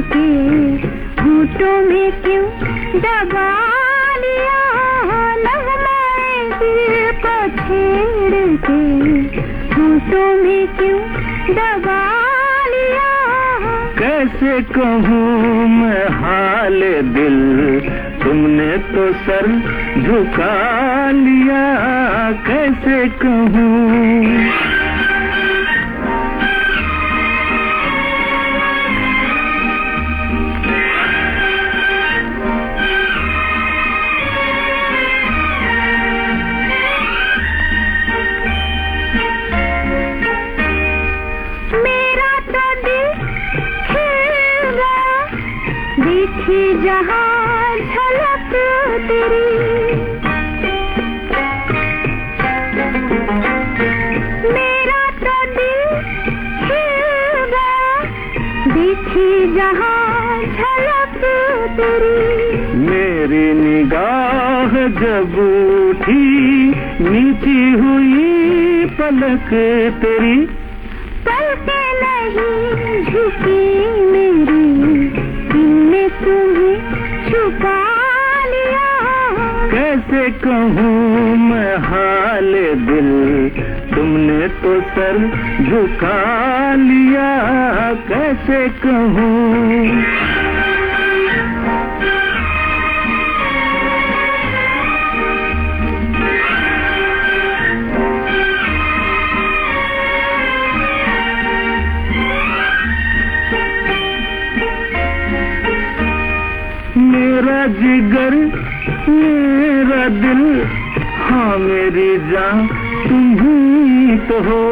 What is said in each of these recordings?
से घूटों में क्यों दबा लिया नगमाए दिल को छेड़ के घूटों में क्यों दबा लिया कैसे कहूँ मैं हाल दिल? तुमने तो सर झुका लिया। कैसे कहूँ? देखी जहाँ झलक तेरी। मेरा तो दिल देखी जहाँ झलक तेरी। मेरी निगाह जब उठी नीची हुई पलक तेरी। पलके नहीं झुकी। तुम्हें लिया कैसे कहूँ मैं हाल दिल? तुमने तो सर झुका लिया। कैसे कहूँ? मेरा जिगर, मेरा दिल हाँ मेरी जान, तुम ही तो हो।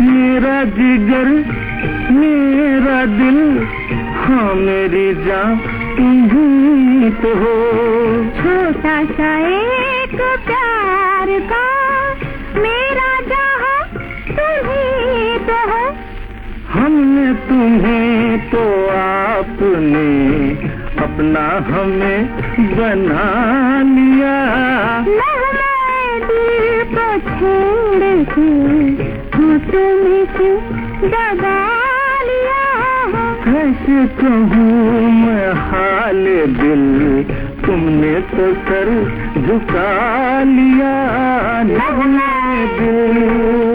मेरा जिगर, मेरा दिल हाँ मेरी जान, तुम ही तो हो। छोटा सा एक प्यार तुम्हें तो आपने अपना हमें बना लिया। कैसे कहूँ मैं हाल दिल तुमने तो सर झुका लिया। दिल